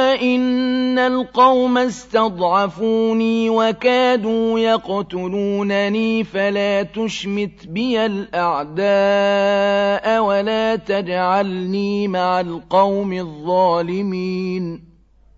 إِنَّ الْقَوْمَ اسْتَضْعَفُونِي وَكَادُوا يَقْتُلُونَنِي فَلَا تُشْمِتْ بِيَ الْأَعْدَاءَ وَلَا تَجْعَلْنِي مَعَ الْقَوْمِ الظَّالِمِينَ